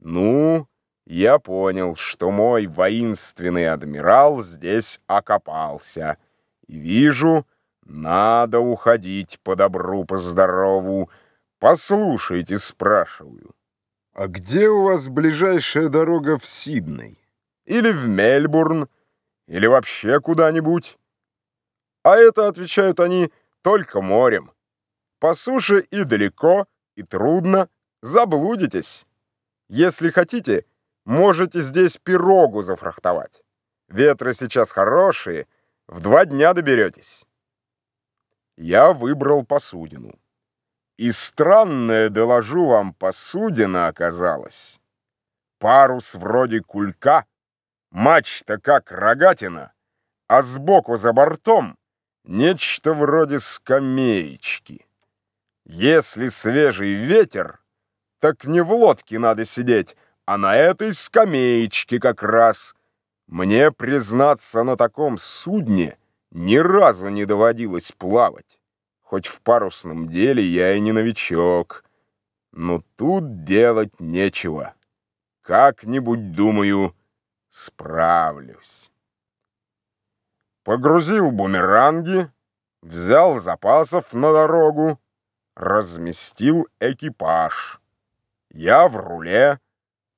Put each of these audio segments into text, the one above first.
Ну, я понял, что мой воинственный адмирал здесь окопался. И вижу, надо уходить по добру, по здорову. Послушайте, спрашиваю, а где у вас ближайшая дорога в Сидней? Или в Мельбурн? Или вообще куда-нибудь? А это, отвечают они, только морем. По суше и далеко, и трудно, заблудитесь. Если хотите, можете здесь пирогу зафрахтовать. Ветры сейчас хорошие, в два дня доберетесь. Я выбрал посудину. И странная, доложу вам, посудина оказалась. Парус вроде кулька, мачта как рогатина, а сбоку за бортом нечто вроде скамеечки. Если свежий ветер, так не в лодке надо сидеть, а на этой скамеечке как раз. Мне, признаться, на таком судне ни разу не доводилось плавать. Хоть в парусном деле я и не новичок. Но тут делать нечего. Как-нибудь, думаю, справлюсь. Погрузил бумеранги, взял запасов на дорогу, разместил экипаж. Я в руле,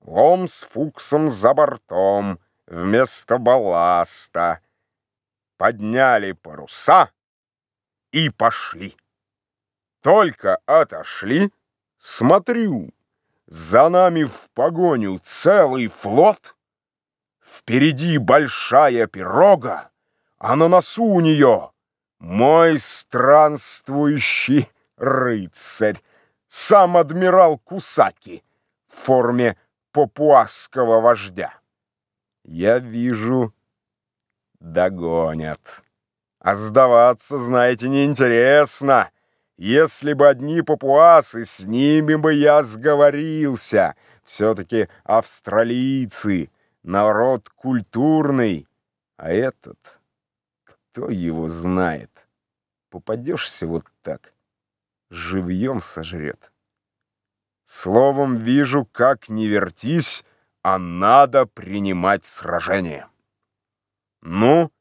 лом с фуксом за бортом, вместо балласта. Подняли паруса и пошли. Только отошли, смотрю, за нами в погоню целый флот. Впереди большая пирога, а на носу у нее мой странствующий рыцарь сам адмирал Кусаки в форме папуасского вождя. Я вижу, догонят. А сдаваться, знаете, неинтересно. Если бы одни папуасы, с ними бы я сговорился. Все-таки австралийцы, народ культурный. А этот, кто его знает, попадешься вот так — живьем сожрет. Словом, вижу, как не вертись, а надо принимать сражение. Ну,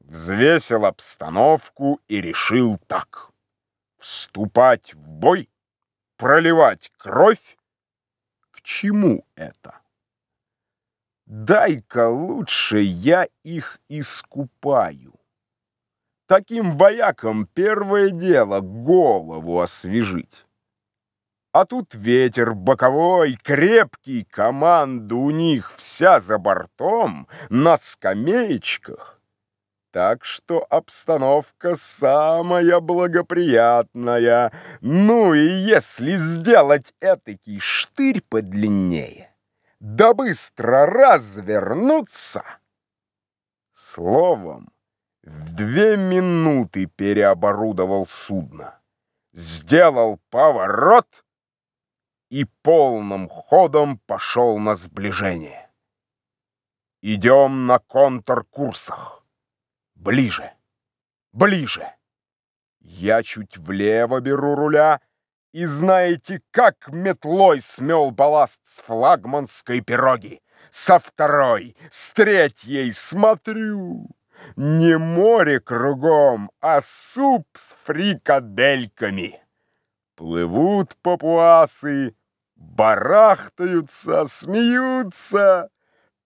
взвесил обстановку и решил так. Вступать в бой, проливать кровь. К чему это? Дай-ка лучше я их искупаю. Таким воякам первое дело голову освежить. А тут ветер боковой, крепкий, команда у них вся за бортом, на скамеечках. Так что обстановка самая благоприятная. Ну и если сделать этакий штырь подлиннее, да быстро развернуться... Словом, в две минуты переоборудовал судно, сделал поворот и полным ходом пошел на сближение. Идем на контркурсах. Ближе, ближе. Я чуть влево беру руля, и знаете, как метлой смел балласт с флагманской пироги. Со второй, с третьей смотрю. Не море кругом, а суп с фрикадельками. Плывут папуасы, барахтаются, смеются.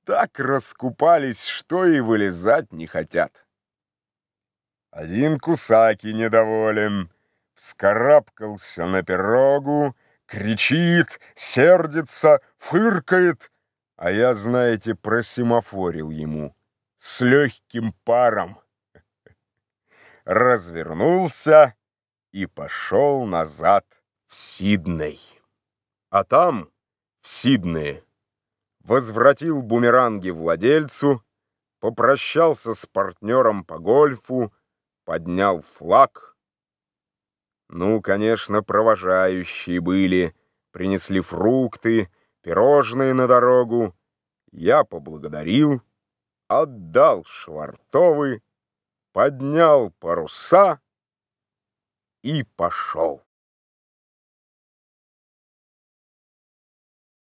Так раскупались, что и вылезать не хотят. Один кусаки недоволен, вскарабкался на пирогу, кричит, сердится, фыркает, а я, знаете, просимофорил ему с легким паром. Развернулся и пошел назад в Сидней. А там, в Сиднее, возвратил бумеранги владельцу, попрощался с партнером по гольфу, поднял флаг. Ну, конечно, провожающие были, принесли фрукты, пирожные на дорогу. Я поблагодарил, отдал швартовы, поднял паруса и пошел.